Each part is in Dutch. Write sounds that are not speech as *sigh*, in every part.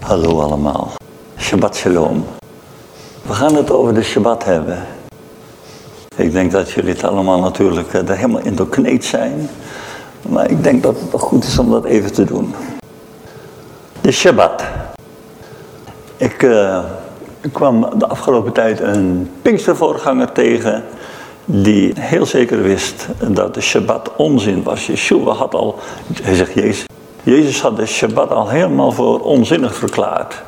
Hallo allemaal. Shabbat shalom. We gaan het over de Shabbat hebben. Ik denk dat jullie het allemaal natuurlijk eh, er helemaal in doorkneed zijn. Maar ik denk dat het toch goed is om dat even te doen. De Shabbat. Ik, eh, ik kwam de afgelopen tijd een Pinkstervoorganger tegen die heel zeker wist dat de Shabbat onzin was. Yeshua had al, hij zegt Jezus, Jezus had de Shabbat al helemaal voor onzinnig verklaard.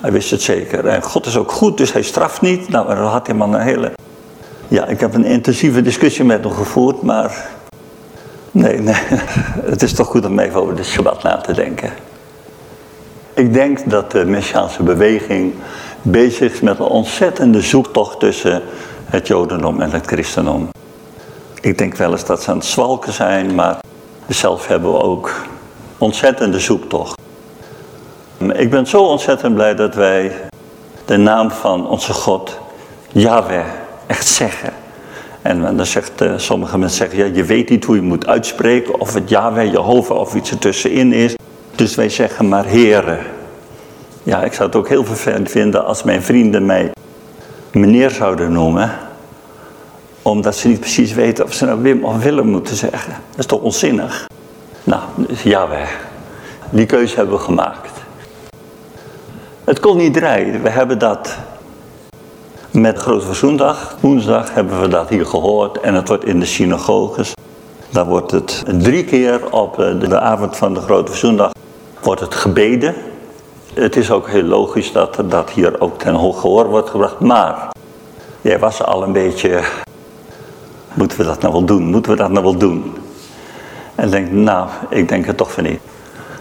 Hij wist het zeker. En God is ook goed, dus hij straft niet. Nou, dan had hij maar een hele... Ja, ik heb een intensieve discussie met hem gevoerd, maar... Nee, nee, *laughs* het is toch goed om even over de Shabbat na te denken. Ik denk dat de Messiaanse beweging bezig is met een ontzettende zoektocht tussen het Jodendom en het Christendom. Ik denk wel eens dat ze aan het zwalken zijn, maar zelf hebben we ook ontzettende zoektocht. Ik ben zo ontzettend blij dat wij de naam van onze God, Yahweh, echt zeggen. En dan zegt uh, sommige mensen zeggen, ja, je weet niet hoe je moet uitspreken, of het Yahweh, Jehovah of iets ertussenin is. Dus wij zeggen maar Heere. Ja, ik zou het ook heel vervelend vinden als mijn vrienden mij meneer zouden noemen. Omdat ze niet precies weten of ze nou Wim of Willem moeten zeggen. Dat is toch onzinnig? Nou, dus Yahweh. Die keuze hebben we gemaakt. Het kon niet draaien. We hebben dat met Grote Verzoendag. Woensdag hebben we dat hier gehoord. En het wordt in de synagoges. Dan wordt het drie keer op de avond van de Grote Verzoendag wordt het gebeden. Het is ook heel logisch dat dat hier ook ten hoog gehoor wordt gebracht. Maar jij was al een beetje... Moeten we dat nou wel doen? Moeten we dat nou wel doen? En denk, nou, ik denk het toch van niet.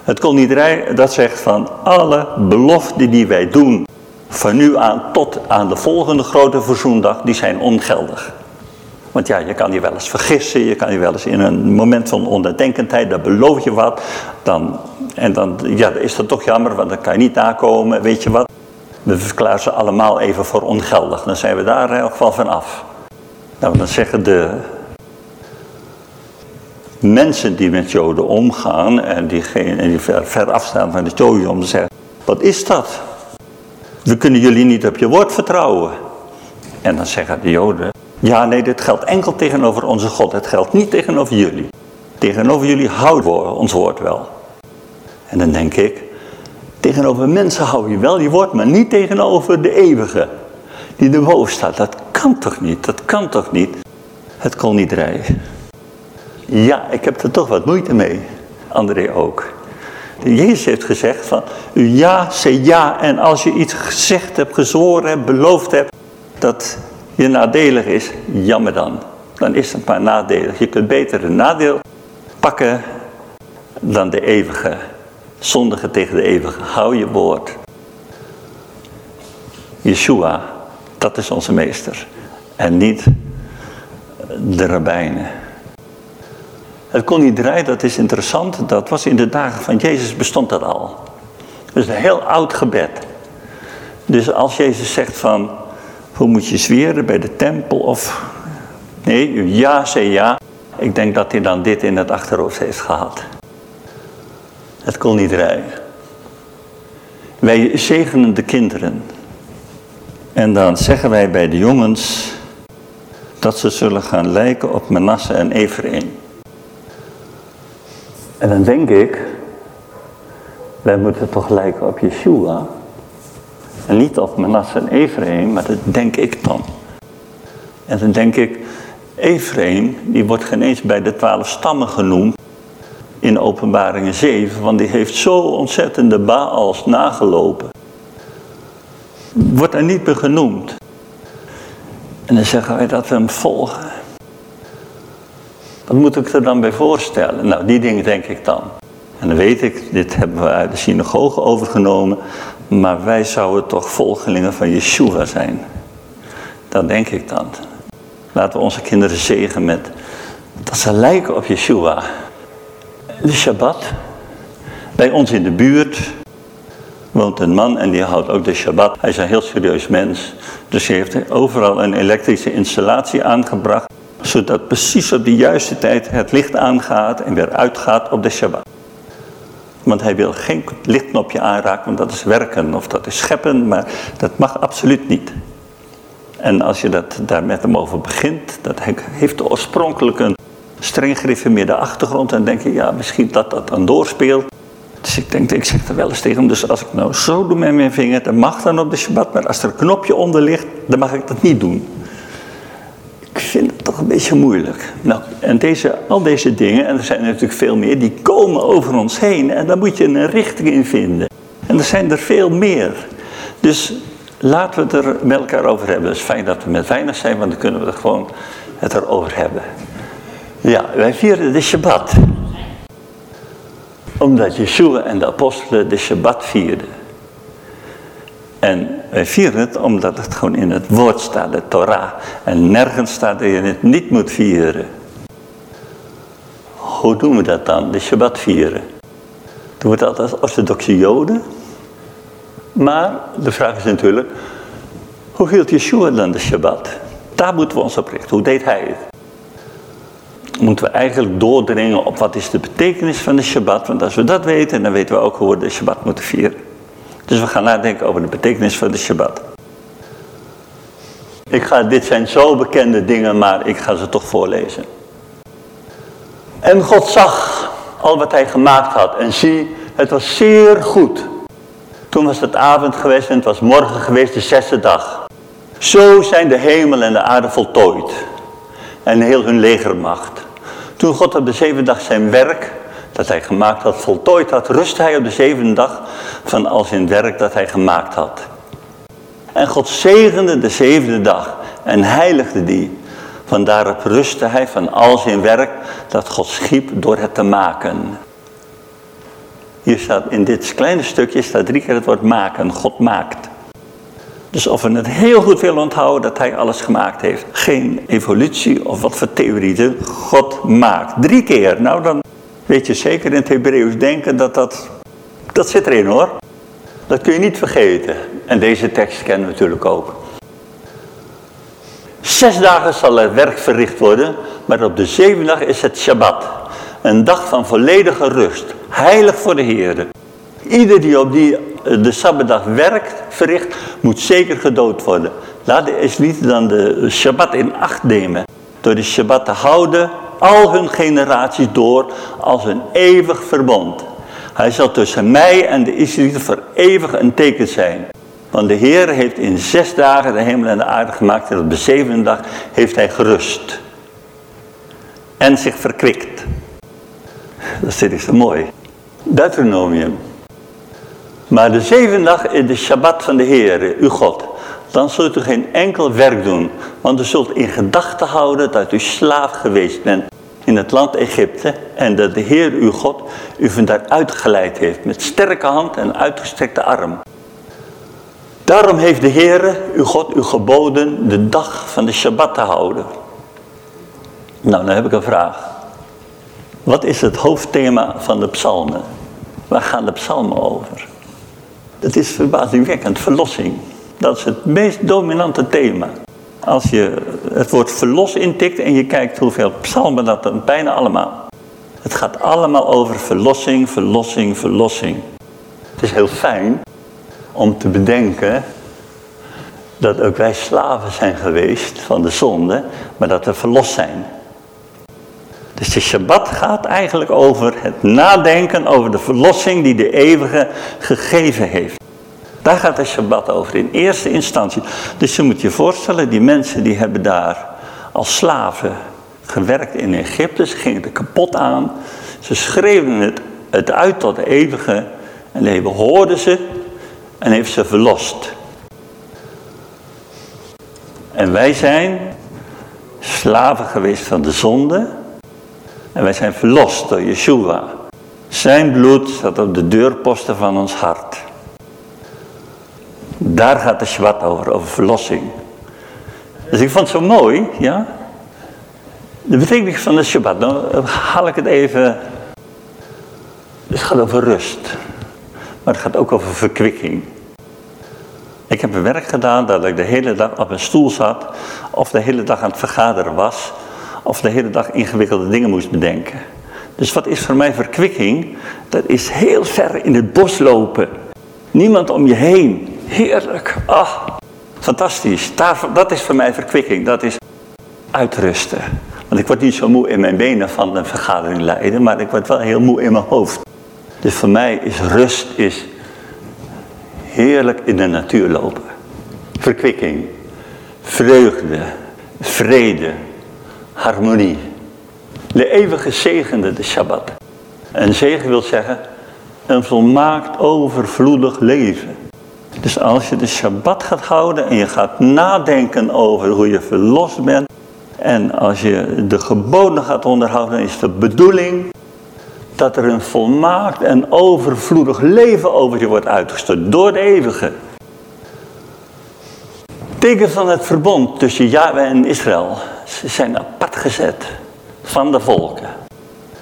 Het kon niet dat zegt van alle beloften die wij doen, van nu aan tot aan de volgende grote verzoendag, die zijn ongeldig. Want ja, je kan je wel eens vergissen, je kan je wel eens in een moment van onderdenkendheid, dan beloof je wat. Dan, en dan ja, is dat toch jammer, want dan kan je niet nakomen, weet je wat. We verklaren ze allemaal even voor ongeldig, dan zijn we daar in elk geval van af. Nou, dan zeggen de mensen die met Joden omgaan en die, en die ver, afstaan van de Joden om te zeggen, wat is dat? We kunnen jullie niet op je woord vertrouwen. En dan zeggen de Joden, ja nee, dit geldt enkel tegenover onze God, het geldt niet tegenover jullie. Tegenover jullie houden we ons woord wel. En dan denk ik, tegenover mensen hou je wel je woord, maar niet tegenover de eeuwige, die erboven staat. Dat kan toch niet, dat kan toch niet. Het kon niet rijden. Ja, ik heb er toch wat moeite mee. André ook. Jezus heeft gezegd van, ja, zeg ja. En als je iets gezegd hebt, gezworen hebt, beloofd hebt, dat je nadelig is, jammer dan. Dan is het maar nadelig. Je kunt beter een nadeel pakken dan de eeuwige. Zondige tegen de eeuwige. Hou je woord. Yeshua, dat is onze meester. En niet de rabbijnen. Het kon niet draaien, dat is interessant. Dat was in de dagen van Jezus bestond dat al. Dus een heel oud gebed. Dus als Jezus zegt van, hoe moet je zweren bij de tempel of... Nee, ja, zei ja. Ik denk dat hij dan dit in het achterhoofd heeft gehad. Het kon niet draaien. Wij zegenen de kinderen. En dan zeggen wij bij de jongens dat ze zullen gaan lijken op Manasse en Ephraim. En dan denk ik, wij moeten toch lijken op Yeshua. En niet op Manasse en Ephraim, maar dat denk ik dan. En dan denk ik, Ephraim, die wordt geen eens bij de twaalf stammen genoemd in openbaringen 7, want die heeft zo ontzettende Baals nagelopen. Wordt er niet meer genoemd. En dan zeggen wij dat we hem volgen. Wat moet ik er dan bij voorstellen? Nou, die dingen denk ik dan. En dan weet ik, dit hebben we uit de synagoge overgenomen, maar wij zouden toch volgelingen van Yeshua zijn. Dat denk ik dan. Laten we onze kinderen zegen met Dat ze lijken op Yeshua. De Shabbat. Bij ons in de buurt woont een man en die houdt ook de Shabbat. Hij is een heel serieus mens. Dus hij heeft overal een elektrische installatie aangebracht. Zodat precies op de juiste tijd het licht aangaat en weer uitgaat op de Shabbat. Want hij wil geen lichtknopje aanraken, want dat is werken of dat is scheppen, maar dat mag absoluut niet. En als je dat daar met hem over begint, dat heeft oorspronkelijk een streng gereformeerde achtergrond. En denk je, ja, misschien dat dat dan doorspeelt. Dus ik denk, ik zeg er wel eens tegen hem, dus als ik nou zo doe met mijn vinger, dan mag dan op de Shabbat. Maar als er een knopje onder ligt, dan mag ik dat niet doen. Een beetje moeilijk. Nou, en deze, al deze dingen, en er zijn natuurlijk veel meer, die komen over ons heen. En daar moet je een richting in vinden. En er zijn er veel meer. Dus laten we het er met elkaar over hebben. Het is fijn dat we met weinig zijn, want dan kunnen we er gewoon het erover hebben. Ja, wij vieren de Shabbat. Omdat Yeshua en de apostelen de Shabbat vierden. En wij vieren het omdat het gewoon in het woord staat, de Torah. En nergens staat dat je het niet moet vieren. Hoe doen we dat dan, de Shabbat vieren? Doen we dat als orthodoxe joden? Maar de vraag is natuurlijk, hoe hield Yeshua dan de Shabbat? Daar moeten we ons op richten. Hoe deed hij het? Moeten we eigenlijk doordringen op wat is de betekenis van de Shabbat? Want als we dat weten, dan weten we ook hoe we de Shabbat moeten vieren. Dus we gaan nadenken over de betekenis van de Shabbat. Ik ga, dit zijn zo bekende dingen, maar ik ga ze toch voorlezen. En God zag al wat hij gemaakt had en zie, het was zeer goed. Toen was het avond geweest en het was morgen geweest, de zesde dag. Zo zijn de hemel en de aarde voltooid. En heel hun legermacht. Toen God op de zevende dag zijn werk, dat hij gemaakt had, voltooid had, rustte hij op de zevende dag van al zijn werk dat hij gemaakt had. En God zegende de zevende dag en heiligde die. Vandaar rustte hij van al zijn werk dat God schiep door het te maken. Hier staat in dit kleine stukje staat drie keer het woord maken. God maakt. Dus of we het heel goed willen onthouden dat hij alles gemaakt heeft. Geen evolutie of wat voor theorie. God maakt. Drie keer. Nou dan weet je zeker in het Hebreeuws denken dat dat... Dat zit erin hoor. Dat kun je niet vergeten. En deze tekst kennen we natuurlijk ook. Zes dagen zal het werk verricht worden. Maar op de zevende dag is het Shabbat. Een dag van volledige rust. Heilig voor de Heer. Ieder die op die, eh, de Sabbatdag werkt, verricht, moet zeker gedood worden. Laat de Israëlieten dan de Shabbat in acht nemen. Door de Shabbat te houden, al hun generaties door, als een eeuwig verbond. Hij zal tussen mij en de Israëlieten voor eeuwig een teken zijn. Want de Heer heeft in zes dagen de hemel en de aarde gemaakt en op de zevende dag heeft hij gerust. En zich verkwikt. Dat is zo mooi. Deuteronomium. Maar de zevende dag is de Shabbat van de Heer, uw God. Dan zult u geen enkel werk doen. Want u zult in gedachten houden dat u slaaf geweest bent in het land Egypte. En dat de Heer, uw God, u van daar uitgeleid heeft. Met sterke hand en uitgestrekte arm. Daarom heeft de Heer, uw God, u geboden de dag van de Shabbat te houden. Nou, dan heb ik een vraag. Wat is het hoofdthema van de psalmen? Waar gaan de psalmen over? Het is verbazingwekkend, verlossing. Dat is het meest dominante thema. Als je het woord verlos intikt en je kijkt hoeveel psalmen dat dan, bijna allemaal. Het gaat allemaal over verlossing, verlossing, verlossing. Het is heel fijn om te bedenken dat ook wij slaven zijn geweest van de zonde, maar dat we verlost zijn. Dus de Shabbat gaat eigenlijk over het nadenken over de verlossing die de eeuwige gegeven heeft. Daar gaat de Shabbat over in eerste instantie. Dus je moet je voorstellen, die mensen die hebben daar als slaven gewerkt in Egypte. Ze gingen er kapot aan. Ze schreven het, het uit tot de eeuwige. En de eeuwige hoorde ze en heeft ze verlost. En wij zijn slaven geweest van de zonde. En wij zijn verlost door Yeshua. Zijn bloed staat op de deurposten van ons hart. Daar gaat de Shabbat over, over verlossing. Dus ik vond het zo mooi, ja. De betekenis van de Shabbat, dan haal ik het even. Het gaat over rust. Maar het gaat ook over verkwikking. Ik heb een werk gedaan dat ik de hele dag op een stoel zat. Of de hele dag aan het vergaderen was. Of de hele dag ingewikkelde dingen moest bedenken. Dus wat is voor mij verkwikking? Dat is heel ver in het bos lopen. Niemand om je heen. Heerlijk. Ah, fantastisch. dat is voor mij verkwikking. Dat is uitrusten. Want ik word niet zo moe in mijn benen van een vergadering leiden, maar ik word wel heel moe in mijn hoofd. Dus voor mij is rust is heerlijk in de natuur lopen. Verkwikking, vreugde, vrede, harmonie. De eeuwige zegende, de Shabbat. En zegen wil zeggen een volmaakt overvloedig leven. Dus als je de Shabbat gaat houden en je gaat nadenken over hoe je verlost bent. En als je de geboden gaat onderhouden, dan is de bedoeling dat er een volmaakt en overvloedig leven over je wordt uitgestort door de eeuwige. Teken van het verbond tussen Yahweh en Israël. Ze zijn apart gezet van de volken.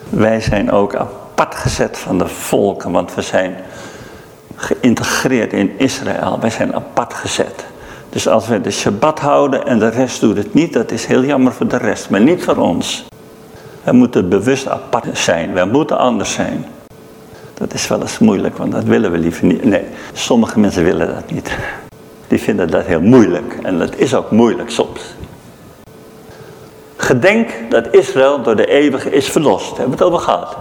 Wij zijn ook apart gezet van de volken, want we zijn geïntegreerd in Israël. Wij zijn apart gezet. Dus als we de Shabbat houden en de rest doet het niet, dat is heel jammer voor de rest, maar niet voor ons. We moeten bewust apart zijn, we moeten anders zijn. Dat is wel eens moeilijk, want dat willen we liever niet. Nee, sommige mensen willen dat niet. Die vinden dat heel moeilijk en dat is ook moeilijk soms. Gedenk dat Israël door de eeuwige is verlost. Hebben we het over gehad.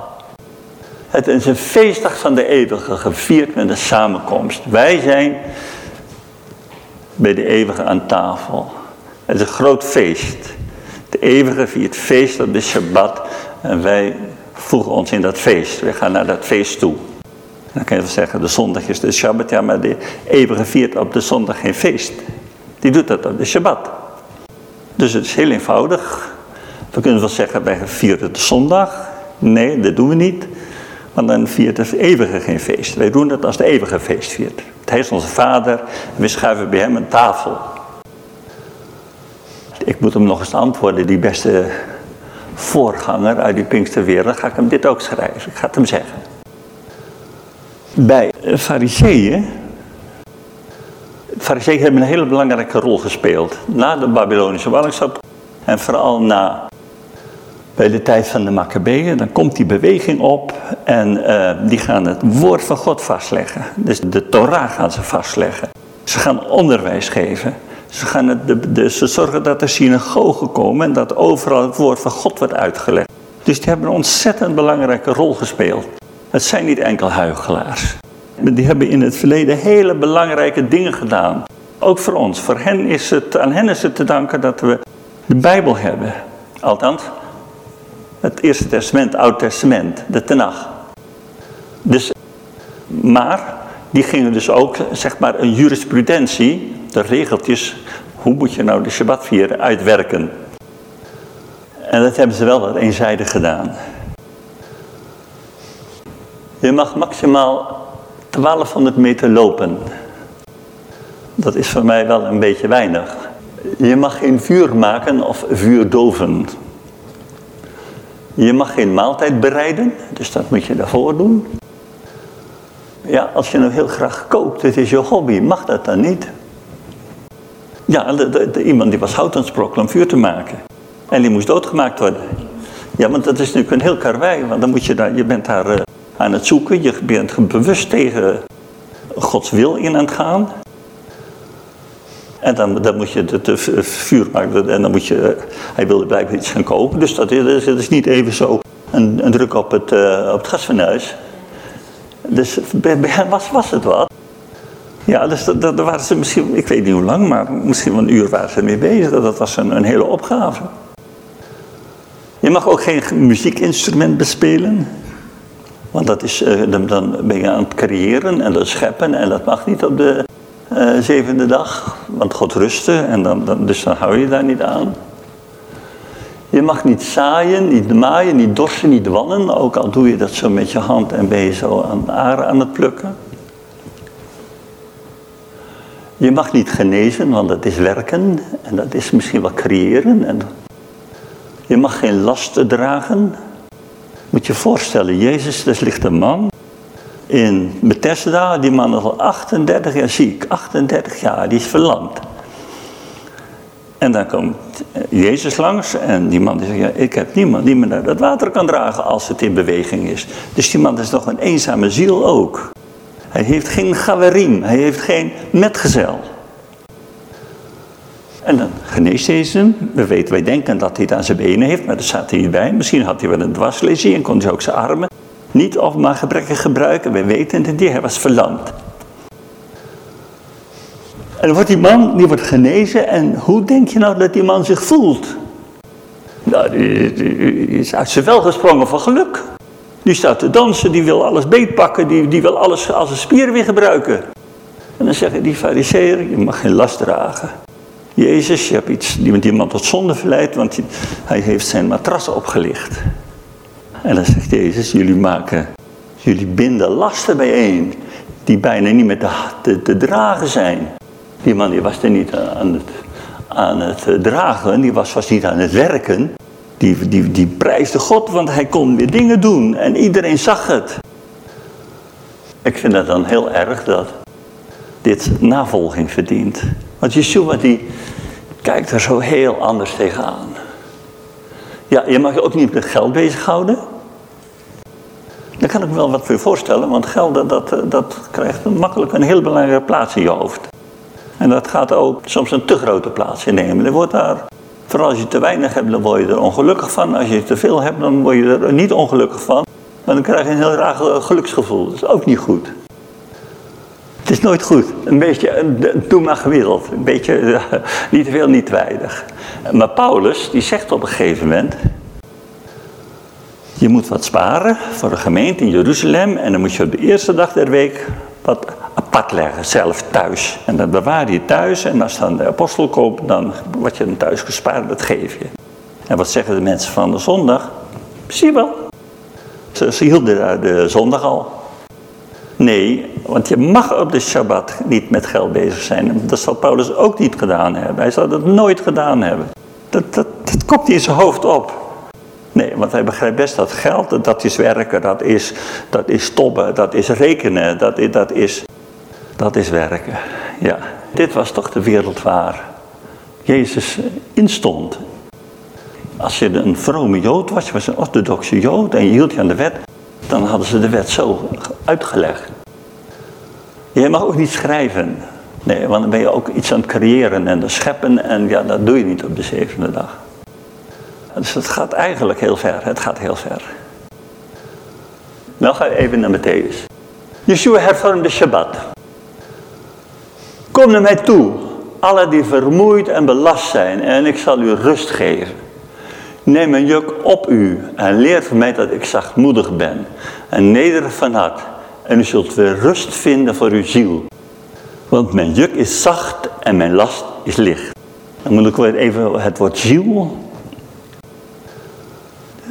Het is een feestdag van de eeuwige, gevierd met een samenkomst. Wij zijn bij de eeuwige aan tafel. Het is een groot feest. De eeuwige viert feest op de Shabbat en wij voegen ons in dat feest. We gaan naar dat feest toe. Dan kan je wel zeggen, de zondag is de Shabbat, ja, maar de eeuwige viert op de zondag geen feest. Die doet dat op de Shabbat. Dus het is heel eenvoudig. We kunnen wel zeggen, wij vieren de zondag. Nee, dat doen we niet. Want dan viert de eeuwige geen feest. Wij doen het als de eeuwige feest viert. Hij is onze vader en we schuiven bij hem een tafel. Ik moet hem nog eens antwoorden, die beste voorganger uit die Pinksterwereld, ga ik hem dit ook schrijven. Ik ga het hem zeggen. Bij fariseeën, fariseeën hebben een hele belangrijke rol gespeeld. Na de Babylonische ballingschap en vooral na bij de tijd van de Maccabeeën, dan komt die beweging op en uh, die gaan het woord van God vastleggen. Dus de Torah gaan ze vastleggen. Ze gaan onderwijs geven. Ze, gaan de, ze zorgen dat er synagogen komen en dat overal het woord van God wordt uitgelegd. Dus die hebben een ontzettend belangrijke rol gespeeld. Het zijn niet enkel huigelaars. Die hebben in het verleden hele belangrijke dingen gedaan. Ook voor ons. Voor hen is het, aan hen is het te danken dat we de Bijbel hebben. Althans, het Eerste Testament, Oude Testament, de Tenach. Dus, maar die gingen dus ook, zeg maar, een jurisprudentie, de regeltjes, hoe moet je nou de Shabbat vieren, uitwerken. En dat hebben ze wel eenzijdig gedaan. Je mag maximaal 1200 meter lopen. Dat is voor mij wel een beetje weinig. Je mag geen vuur maken of vuur doven. Je mag geen maaltijd bereiden, dus dat moet je daarvoor doen. Ja, als je nou heel graag kookt, het is je hobby, mag dat dan niet? Ja, de, iemand die was hout aan het sprokkelen om vuur te maken. En die moest doodgemaakt worden. Ja, want dat is natuurlijk een heel karwei, want dan moet je daar, je bent daar uh, aan het zoeken, je bent bewust tegen Gods wil in aan het gaan. En dan, dan moet je het vuur maken en dan moet je, hij wilde blijkbaar iets gaan kopen. Dus dat is, is niet even zo een, druk op het, uh, op het gasfornuis. Dus was, was het wat. Ja, dus dat, waren ze misschien, ik weet niet hoe lang, maar misschien wel een uur waren ze mee bezig. Dat was een, een hele opgave. Je mag ook geen muziekinstrument bespelen. Want dat is, dan ben je aan het creëren en dat scheppen en dat mag niet op de uh, zevende dag. Want God rustte en dan, dan, dus dan hou je daar niet aan. Je mag niet zaaien, niet maaien, niet dorsen, niet wannen. Ook al doe je dat zo met je hand en ben je zo aan aan het plukken. Je mag niet genezen, want dat is werken. En dat is misschien wel creëren. En Je mag geen lasten dragen. Moet je voorstellen, Jezus, er ligt een man in Bethesda. Die man is al 38 jaar ziek. 38 jaar, die is verlamd. En dan komt Jezus langs en die man die zegt, ja, ik heb niemand die me naar dat water kan dragen als het in beweging is. Dus die man is nog een eenzame ziel ook. Hij heeft geen gawerim, hij heeft geen metgezel. En dan geneest hij hem. We weten, wij denken dat hij het aan zijn benen heeft, maar dat staat hij niet bij. Misschien had hij wel een dwarslesie en kon hij ook zijn armen niet of maar gebrekkig gebruiken. We weten het niet, hij was verlamd. En dan wordt die man, die wordt genezen en hoe denk je nou dat die man zich voelt? Nou, die, die is uit zijn vel gesprongen van geluk. Die staat te dansen, die wil alles beetpakken, die, die wil alles als een spier weer gebruiken. En dan zeggen die fariseer, je mag geen last dragen. Jezus, je hebt iets, die met iemand tot zonde verleid, want hij heeft zijn matras opgelicht. En dan zegt Jezus, jullie maken, jullie binden lasten bijeen, die bijna niet meer te, te, te dragen zijn. Die man was er niet aan het, aan het dragen, die was, was niet aan het werken. Die, die, die prijsde God, want hij kon weer dingen doen en iedereen zag het. Ik vind het dan heel erg dat dit navolging verdient. Want Yeshua die kijkt er zo heel anders tegenaan. Ja, je mag je ook niet met geld bezighouden. Daar kan ik me wel wat voor voorstellen, want geld dat, dat, dat krijgt makkelijk een heel belangrijke plaats in je hoofd. En dat gaat ook soms een te grote plaats innemen. Er wordt daar, vooral als je te weinig hebt, dan word je er ongelukkig van. Als je te veel hebt, dan word je er niet ongelukkig van. Maar dan krijg je een heel raar geluksgevoel. Dat is ook niet goed. Het is nooit goed. Een beetje, doe maar gemiddeld. Een beetje, *laughs* niet te veel, niet te weinig. Maar Paulus, die zegt op een gegeven moment... Je moet wat sparen voor de gemeente in Jeruzalem. En dan moet je op de eerste dag der week wat apart leggen, zelf thuis. En dat bewaar je thuis. En als dan de apostel komt, dan wat je dan thuis gespaard, dat geef je. En wat zeggen de mensen van de zondag? Zie je wel. Ze, hielden daar de zondag al. Nee, want je mag op de Shabbat niet met geld bezig zijn. Dat zal Paulus ook niet gedaan hebben. Hij zal dat nooit gedaan hebben. Dat, dat, dat komt in zijn hoofd op. Nee, want hij begrijpt best dat geld, dat is werken, dat is, dat is tobben, dat is rekenen, dat, is, dat, is, dat is werken. Ja, dit was toch de wereld waar Jezus instond. Als je een vrome Jood was, je was een orthodoxe Jood en je hield je aan de wet, dan hadden ze de wet zo uitgelegd. Je mag ook niet schrijven. Nee, want dan ben je ook iets aan het creëren en scheppen en ja, dat doe je niet op de zevende dag. Dus het gaat eigenlijk heel ver. Het gaat heel ver. Nou ga even naar Matthäus. Yeshua hervormde de Shabbat. Kom naar mij toe, alle die vermoeid en belast zijn, en ik zal u rust geven. Neem een juk op u en leer van mij dat ik zachtmoedig ben en nederig van hart. En u zult weer rust vinden voor uw ziel. Want mijn juk is zacht en mijn last is licht. Dan moet ik weer even het woord ziel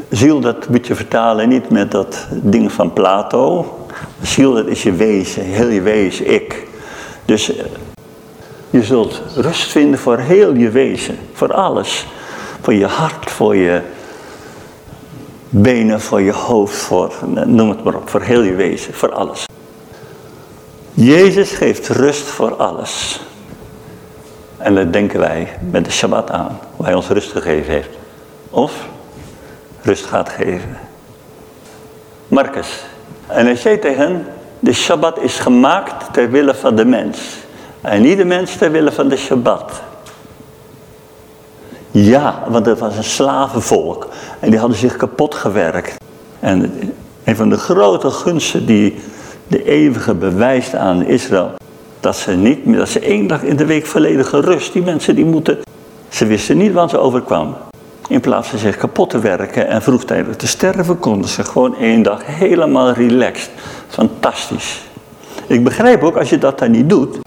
Ziel, dat moet je vertalen niet met dat ding van Plato. Ziel, dat is je wezen, heel je wezen, ik. Dus eh, je zult rust vinden voor heel je wezen, voor alles. Voor je hart, voor je benen, voor je hoofd, voor, noem het maar op, voor heel je wezen, voor alles. Jezus geeft rust voor alles. En dat denken wij met de Shabbat aan, hoe hij ons rust gegeven heeft. Of rust gaat geven. Marcus. En hij zei tegen hen, de Shabbat is gemaakt ter wille van de mens. En niet de mens ter wille van de Shabbat. Ja, want het was een slavenvolk. En die hadden zich kapot gewerkt. En een van de grote gunsten die de eeuwige bewijst aan Israël. Dat ze niet dat ze één dag in de week volledige rust. Die mensen die moeten, ze wisten niet wat ze overkwam. In plaats van zich kapot te werken en vroegtijdig te sterven, konden ze gewoon één dag helemaal relaxed. Fantastisch. Ik begrijp ook als je dat dan niet doet.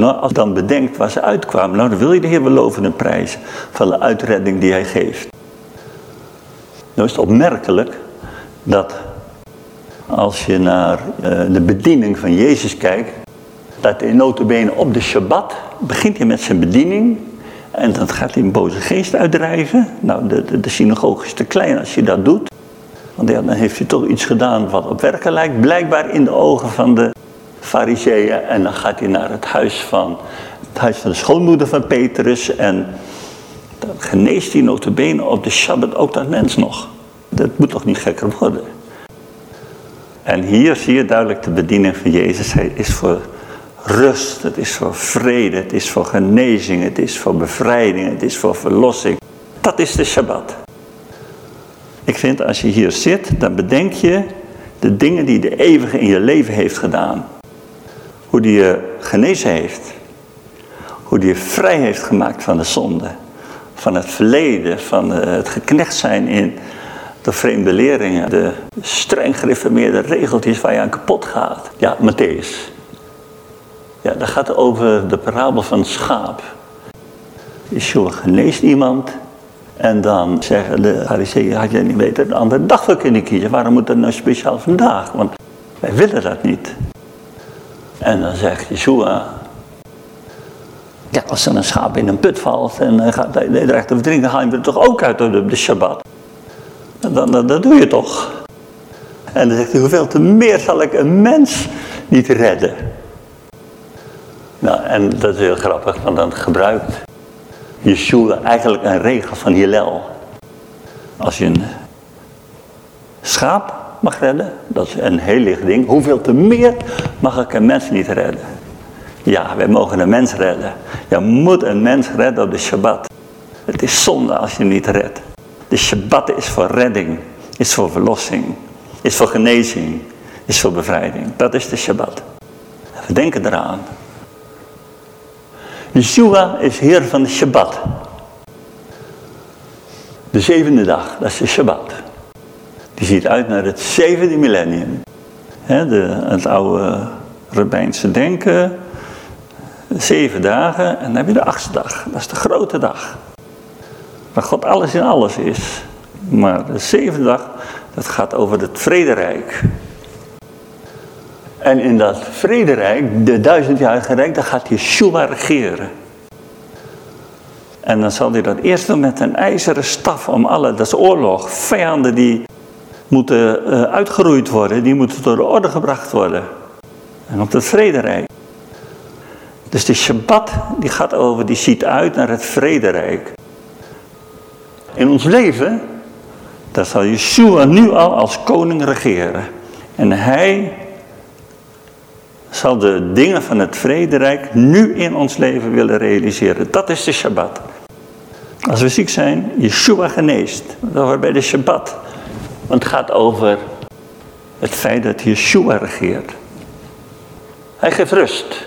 Als je dan bedenkt waar ze uitkwamen, nou dan wil je de Heer beloven prijs van de uitredding die hij geeft. Nou is het opmerkelijk dat als je naar eh, de bediening van Jezus kijkt, dat in notabene op de Shabbat begint hij met zijn bediening En dan gaat hij een boze geest uitdrijven. Nou, de, de, synagoge is te klein als je dat doet. Want ja, dan heeft hij toch iets gedaan wat op werken lijkt. Blijkbaar in de ogen van de fariseeën. En dan gaat hij naar het huis van, het huis van de schoonmoeder van Petrus. En dan geneest hij notabene op de Shabbat ook dat mens nog. Dat moet toch niet gekker worden. En hier zie je duidelijk de bediening van Jezus. Hij is voor rust, het is voor vrede, het is voor genezing, het is voor bevrijding, het is voor verlossing. Dat is de Shabbat. Ik vind als je hier zit, dan bedenk je de dingen die de eeuwige in je leven heeft gedaan. Hoe die je genezen heeft. Hoe die je vrij heeft gemaakt van de zonde. Van het verleden, van het geknecht zijn in de vreemde leringen. De streng gereformeerde regeltjes waar je aan kapot gaat. Ja, Matthäus. Ja, dat gaat over de parabel van het schaap. Yeshua geneest iemand en dan zeggen de fariseeën, had jij niet weten, een andere dag voor kunnen kiezen. Waarom moet dat nou speciaal vandaag? Want wij willen dat niet. En dan zegt Yeshua, ja, als er een schaap in een put valt en uh, gaat hij dreigt te verdrinken, haal je hem er toch ook uit op de Shabbat. Dan, dan, dat doe je toch. En dan zegt hij, hoeveel te meer zal ik een mens niet redden. Nou, en dat is heel grappig, want dan gebruikt Yeshua eigenlijk een regel van Hillel. Als je een schaap mag redden, dat is een heel licht ding. Hoeveel te meer mag ik een mens niet redden? Ja, wij mogen een mens redden. Je moet een mens redden op de Shabbat. Het is zonde als je hem niet redt. De Shabbat is voor redding, is voor verlossing, is voor genezing, is voor bevrijding. Dat is de Shabbat. We denken eraan. Yeshua is Heer van de Shabbat. De zevende dag, dat is de Shabbat. Die ziet uit naar het zevende millennium. de, het oude rabbijnse denken. Zeven dagen en dan heb je de achtste dag. Dat is de grote dag. Waar God alles in alles is. Maar de zevende dag, dat gaat over het vrederijk. En in dat vrederijk, de duizendjarige rijk, daar gaat Yeshua regeren. En dan zal hij dat eerst doen met een ijzeren staf om alle, dat is oorlog, vijanden die moeten uh, uitgeroeid worden, die moeten door de orde gebracht worden. En op het vrederijk. Dus de Shabbat die gaat over, die ziet uit naar het vrederijk. In ons leven, daar zal Yeshua nu al als koning regeren. En hij zal de dingen van het vrederijk nu in ons leven willen realiseren. Dat is de Shabbat. Als we ziek zijn, Yeshua geneest. Dat hoort bij de Shabbat. Want het gaat over het feit dat Yeshua regeert. Hij geeft rust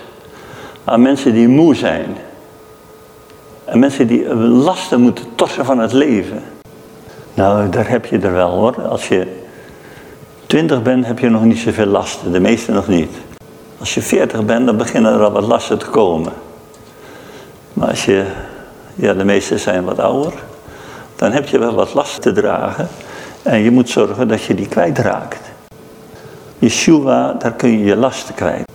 aan mensen die moe zijn. En mensen die lasten moeten torsen van het leven. Nou, daar heb je er wel hoor. Als je twintig bent, heb je nog niet zoveel lasten. De meeste nog niet. Als je 40 bent, dan beginnen er al wat lasten te komen. Maar als je, ja, de meesten zijn wat ouder, dan heb je wel wat last te dragen. En je moet zorgen dat je die kwijtraakt. Yeshua, daar kun je je lasten kwijt.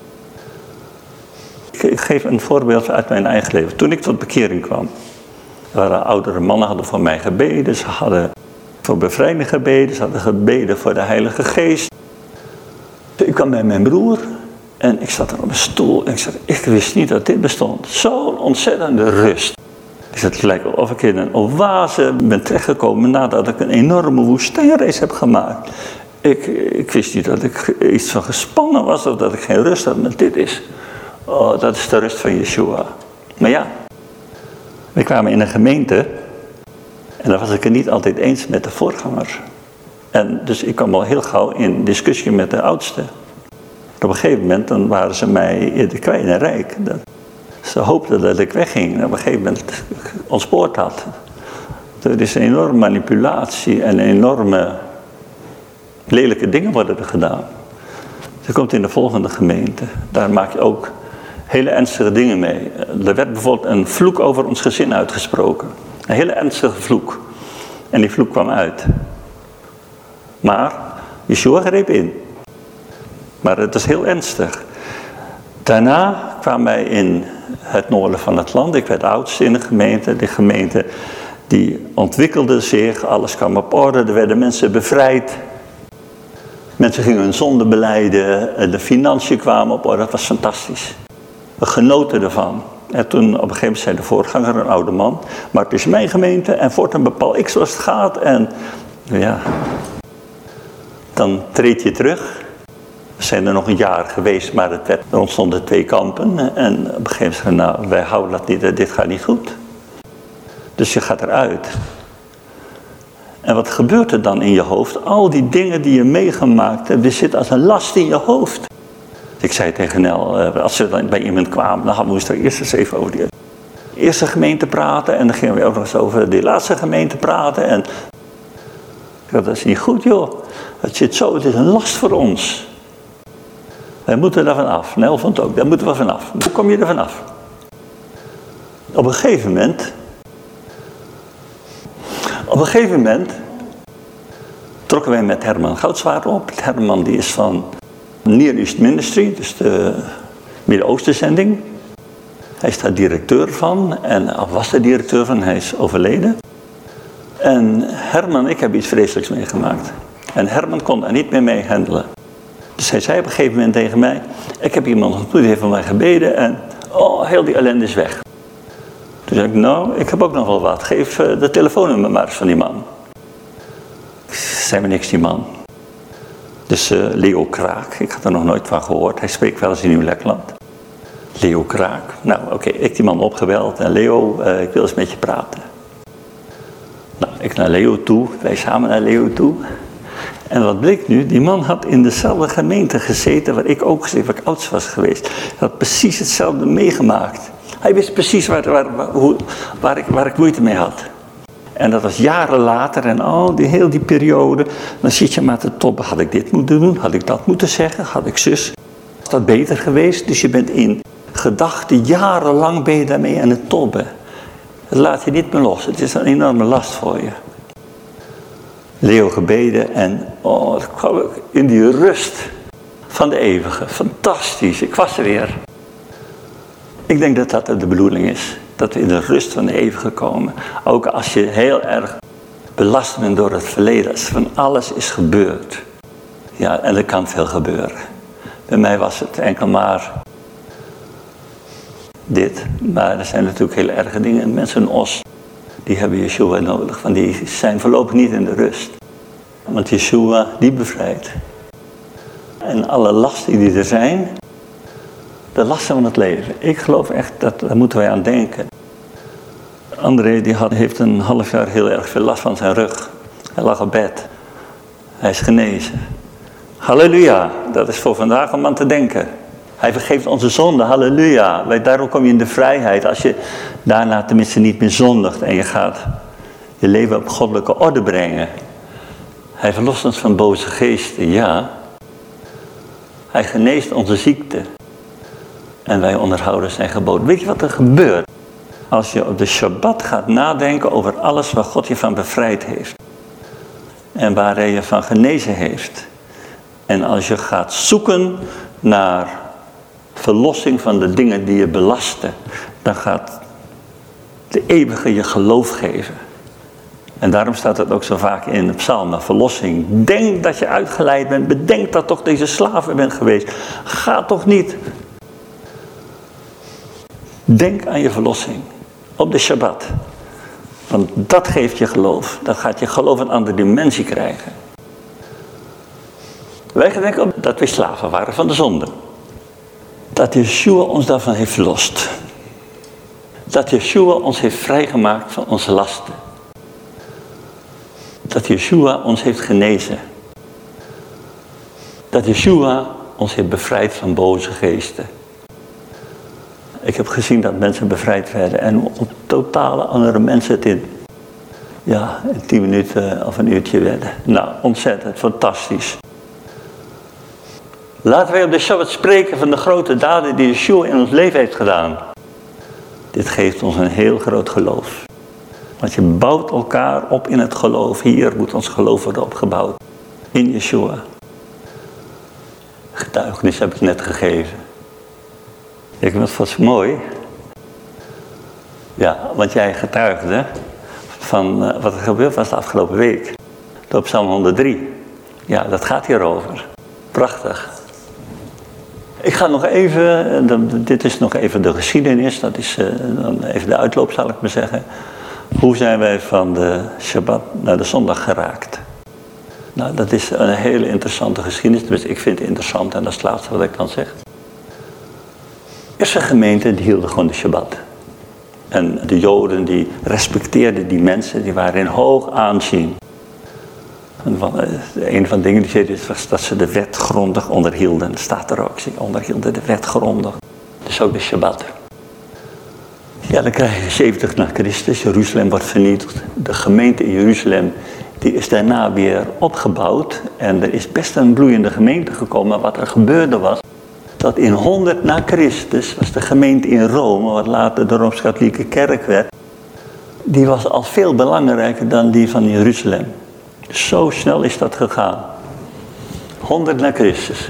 Ik geef een voorbeeld uit mijn eigen leven. Toen ik tot bekering kwam, waren oudere mannen hadden voor mij gebeden. Ze hadden voor bevrijding gebeden. Ze hadden gebeden voor de Heilige Geest. Ik kwam bij mijn broer en ik zat er op een stoel en ik zei, ik wist niet dat dit bestond. Zo'n ontzettende rust. Ik zei, het lijkt of ik in een oase ben terechtgekomen nadat ik een enorme woestijnreis heb gemaakt. Ik, ik wist niet dat ik iets van gespannen was of dat ik geen rust had, maar dit is, oh, dat is de rust van Yeshua. Maar ja, we kwamen in een gemeente en daar was ik het niet altijd eens met de voorganger. En dus ik kwam al heel gauw in discussie met de oudste. Op een gegeven moment dan waren ze mij de kwijt rijk. Ze hoopten dat ik wegging en op een gegeven moment ontspoord had. Er is een enorme manipulatie en enorme lelijke dingen worden er gedaan. Ze komt in de volgende gemeente. Daar maak je ook hele ernstige dingen mee. Er werd bijvoorbeeld een vloek over ons gezin uitgesproken. Een hele ernstige vloek. En die vloek kwam uit. Maar Yeshua greep in. Maar het is heel ernstig. Daarna kwamen wij in het noorden van het land. Ik werd oudste in de gemeente. De gemeente die ontwikkelde zich, alles kwam op orde, er werden mensen bevrijd. Mensen gingen hun zonde beleiden, de financiën kwamen op orde, dat was fantastisch. We genoten ervan. En toen op een gegeven moment zei de voorganger, een oude man, maar het is mijn gemeente en voortaan bepaal ik zoals het gaat. En ja, dan treed je terug. Zijn er nog een jaar geweest, maar het werd, er ontstonden twee kampen. En op een gegeven moment nou, wij houden dat niet, dit gaat niet goed. Dus je gaat eruit. En wat gebeurt er dan in je hoofd? Al die dingen die je meegemaakt hebt, die zitten als een last in je hoofd. Ik zei tegen Nel, eh, als ze dan bij iemand kwamen, dan moesten we eerst eens even over die eerste gemeente praten. En dan gingen we ook nog eens over die laatste gemeente praten. En dat is niet goed joh. Het zit zo, het is een last voor ons. Wij moeten er vanaf. Nel vond ook, daar moeten we vanaf. Hoe kom je er vanaf? Op een gegeven moment op een gegeven moment trokken wij met Herman Goudswaard op. Herman die is van Near East Ministry, dus de Midden-Oosten-zending. Hij is daar directeur van, en, of was de directeur van, hij is overleden. En Herman, ik heb iets vreselijks meegemaakt. En Herman kon daar niet meer mee handelen. Dus hij zei op een gegeven moment tegen mij, ik heb iemand ontmoet, die heeft van mij gebeden en oh, heel die ellende is weg. Toen zei ik, nou, ik heb ook nog wel wat. Geef uh, de telefoonnummer maar eens van die man. Zei me niks, die man. Dus uh, Leo Kraak, ik had er nog nooit van gehoord. Hij spreekt wel eens in Nieuw-Lekland. Leo Kraak. Nou, oké, ik die man opgebeld. En Leo, uh, ik wil eens met je praten. Nou, ik naar Leo toe. Wij samen naar Leo toe. En wat bleek nu? Die man had in dezelfde gemeente gezeten waar ik ook gezeten, waar ik oudst was geweest. Hij had precies hetzelfde meegemaakt. Hij wist precies waar, waar, hoe, waar, ik, waar ik moeite mee had. En dat was jaren later en al die, heel die periode. Dan zit je maar te toppen. Had ik dit moeten doen? Had ik dat moeten zeggen? Had ik zus? Was dat beter geweest? Dus je bent in gedachten jarenlang ben je daarmee aan het tobben. Het laat je niet meer los. Het is een enorme last voor je. Leo gebeden en oh, in die rust van de eeuwige. Fantastisch. Ik was er weer. Ik denk dat dat de bedoeling is. Dat we in de rust van de eeuwige komen. Ook als je heel erg belast bent door het verleden. Als van alles is gebeurd. Ja, en er kan veel gebeuren. Bij mij was het enkel maar dit. Maar er zijn natuurlijk hele erge dingen. Mensen in Os, die hebben Yeshua nodig. Want die zijn voorlopig niet in de rust. Want Yeshua, die bevrijdt. En alle lasten die er zijn, de lasten van het leven. Ik geloof echt, dat, daar moeten wij aan denken. André die had, heeft een half jaar heel erg veel last van zijn rug. Hij lag op bed. Hij is genezen. Halleluja, dat is voor vandaag om aan te denken. Hij vergeeft onze zonde, halleluja. Daarom kom je in de vrijheid als je daarna tenminste niet meer zondigt en je gaat je leven op goddelijke orde brengen. Hij verlost ons van boze geesten, ja. Hij geneest onze ziekte. En wij onderhouden zijn geboden. Weet je wat er gebeurt? Als je op de Shabbat gaat nadenken over alles waar God je van bevrijd heeft. En waar hij je van genezen heeft. En als je gaat zoeken naar verlossing van de dingen die je belasten. Dan gaat de eeuwige je geloof geven. En daarom staat het ook zo vaak in de psalm, verlossing. Denk dat je uitgeleid bent. Bedenk dat toch deze slaven bent geweest. Ga toch niet Denk aan je verlossing. Op de Shabbat. Want dat geeft je geloof. Dat gaat je geloof een andere dimensie krijgen. Wij denken dat we slaven waren van de zonde. Dat Yeshua ons daarvan heeft verlost. Dat Yeshua ons heeft vrijgemaakt van onze lasten. Dat Yeshua ons heeft genezen. Dat Yeshua ons heeft bevrijd van boze geesten. Ik heb gezien dat mensen bevrijd werden en op totale andere mensen het in, ja, in tien minuten of een uurtje werden. Nou, ontzettend, fantastisch. Laten wij op de Shabbat spreken van de grote daden die Yeshua in ons leven heeft gedaan. Dit geeft ons een heel groot geloof. Want je bouwt elkaar op in het geloof. Hier moet ons geloof worden opgebouwd. In Yeshua. Getuigenis heb ik net gegeven. Ik, wat was mooi. Ja, want jij getuigde van uh, wat er gebeurd was de afgelopen week. Op Psalm 103. Ja, dat gaat hierover. Prachtig. Ik ga nog even, dit is nog even de geschiedenis, dat is uh, dan even de uitloop zal ik maar zeggen. Hoe zijn wij van de Shabbat naar de zondag geraakt? Nou, dat is een hele interessante geschiedenis. Dus ik vind het interessant en dat is het laatste wat ik dan zeg. Eerste gemeenten die hielden gewoon de Shabbat. En de Joden die respecteerden die mensen, die waren in hoog aanzien. Van, een van de dingen die zei was dat ze de wet grondig onderhielden. Staat er ook, ze onderhielden de wet grondig. Dus ook de Shabbat. Ja, dan krijg je 70 na Christus, Jeruzalem wordt vernietigd. De gemeente in Jeruzalem die is daarna weer opgebouwd. En er is best een bloeiende gemeente gekomen. Wat er gebeurde was, dat in 100 na Christus was de gemeente in Rome, wat later de Rooms-Katholieke Kerk werd, die was al veel belangrijker dan die van Jeruzalem. Zo snel is dat gegaan. 100 na Christus.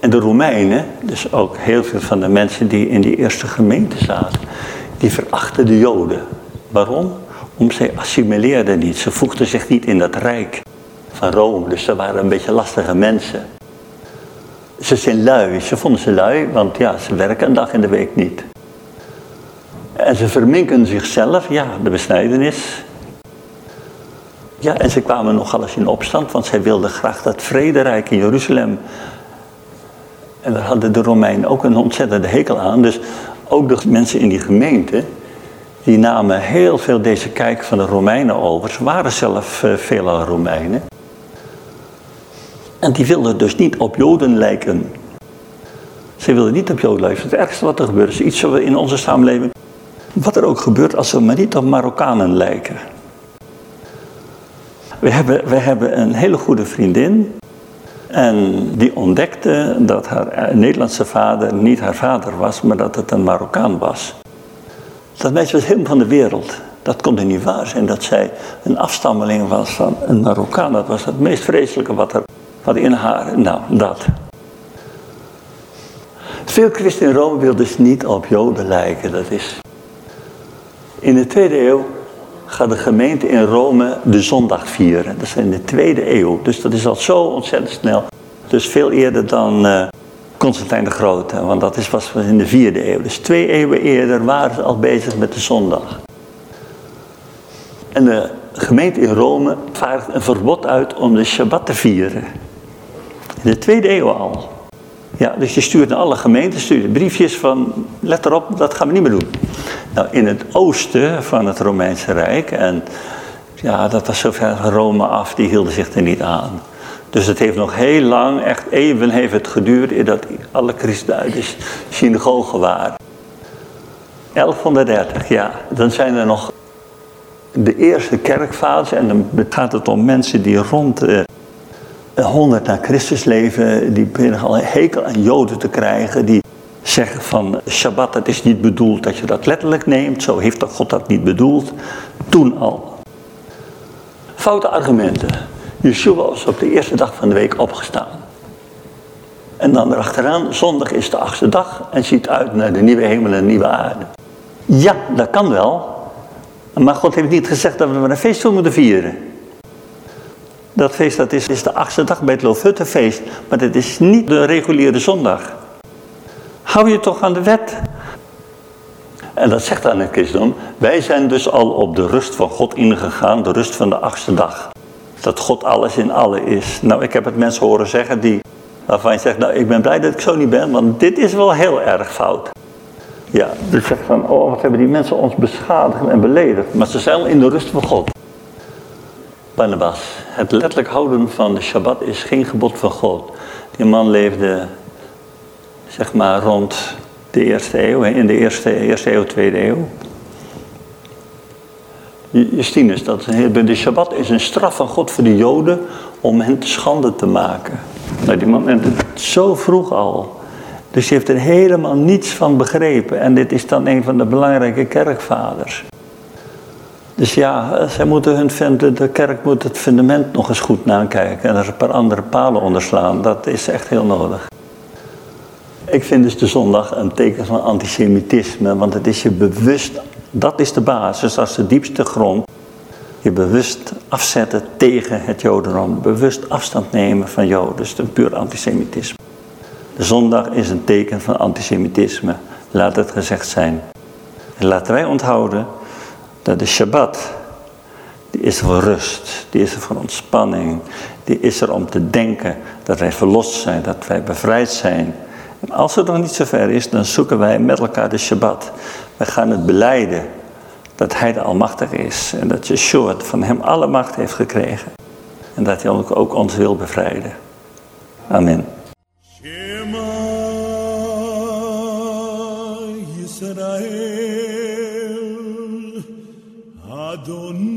En de Romeinen, dus ook heel veel van de mensen die in die eerste gemeente zaten, die verachten de Joden. Waarom? Omdat zij assimileerden niet. Ze voegden zich niet in dat rijk van Rome. Dus ze waren een beetje lastige mensen. Ze zijn lui. Ze vonden ze lui, want ja, ze werken een dag in de week niet. En ze verminken zichzelf, ja, de besnijdenis. Ja, en ze kwamen nogal eens in opstand, want zij wilden graag dat vrederijk in Jeruzalem. En daar hadden de Romeinen ook een ontzettende hekel aan. Dus ook de mensen in die gemeente, die namen heel veel deze kijk van de Romeinen over. Ze waren zelf uh, veelal Romeinen. En die wilden dus niet op Joden lijken. Ze wilden niet op Joden lijken. Het ergste wat er gebeurt is iets in onze samenleving. Wat er ook gebeurt als ze maar niet op Marokkanen lijken. We hebben, we hebben een hele goede vriendin. En die ontdekte dat haar Nederlandse vader niet haar vader was, maar dat het een Marokkaan was. Dat meisje was helemaal van de wereld. Dat kon er niet waar zijn dat zij een afstammeling was van een Marokkaan. Dat was het meest vreselijke wat er wat in haar. Nou, dat. Veel christen in Rome wilden dus niet op Joden lijken. Dat is. In de tweede eeuw gaat de gemeente in Rome de zondag vieren. Dat is in de tweede eeuw. Dus dat is al zo ontzettend snel. Dus veel eerder dan uh, Constantijn de Grote. Want dat is, was in de vierde eeuw. Dus twee eeuwen eerder waren ze al bezig met de zondag. En de gemeente in Rome vaart een verbod uit om de Shabbat te vieren. In de tweede eeuw al. Ja, dus je stuurt naar alle gemeenten, stuurt briefjes van, let erop, dat gaan we niet meer doen. Nou, in het oosten van het Romeinse Rijk, en ja, dat was zover Rome af, die hielden zich er niet aan. Dus het heeft nog heel lang, echt even heeft het geduurd, dat alle christenen de synagogen waren. 1130, ja. Dan zijn er nog de eerste kerkvaders, en dan gaat het om mensen die rond eh, 100 na Christus leven, die beginnen al een hekel aan Joden te krijgen, die zeggen van Shabbat, het is niet bedoeld dat je dat letterlijk neemt, zo heeft God dat niet bedoeld, toen al. Foute argumenten. Yeshua was op de eerste dag van de week opgestaan. En dan erachteraan, zondag is de achtste dag en ziet uit naar de nieuwe hemel en nieuwe aarde. Ja, dat kan wel. Maar God heeft niet gezegd dat we een feest moeten vieren. Dat feest dat is, is de achtste dag bij het Loofhuttenfeest. Maar dat is niet de reguliere zondag. Hou je toch aan de wet. En dat zegt aan het christendom. Wij zijn dus al op de rust van God ingegaan. De rust van de achtste dag. Dat God alles in alle is. Nou, ik heb het mensen horen zeggen die... Waarvan je zegt, nou ik ben blij dat ik zo niet ben. Want dit is wel heel erg fout. Ja, dus zegt van, oh wat hebben die mensen ons beschadigd en beledigd. Maar ze zijn al in de rust van God. Barnabas. Het letterlijk houden van de Shabbat is geen gebod van God. Die man leefde, zeg maar, rond de eerste eeuw, in de eerste, eerste eeuw, tweede eeuw. Justinus, dat de Shabbat is een straf van God voor de Joden om hen te schande te maken. Nou, die man het zo vroeg al. Dus hij heeft er helemaal niets van begrepen. En dit is dan een van de belangrijke kerkvaders. Dus ja, zij moeten hun, de kerk moet het fundament nog eens goed nakijken en er een paar andere palen onderslaan. Dat is echt heel nodig. Ik vind dus de zondag een teken van antisemitisme, want het is je bewust Dat is de basis, als de diepste grond. Je bewust afzetten tegen het Jodendom. Bewust afstand nemen van Joden. Dus een puur antisemitisme. De zondag is een teken van antisemitisme. Laat het gezegd zijn. En laten wij onthouden dat de Shabbat, die is er voor rust, die is er voor ontspanning, die is er om te denken dat wij verlost zijn, dat wij bevrijd zijn. En als het nog niet zover is, dan zoeken wij met elkaar de Shabbat. Wij gaan het beleiden dat Hij de Almachtige is en dat Yeshua van Hem alle macht heeft gekregen. En dat Hij ook ons wil bevrijden. Amen. Adonai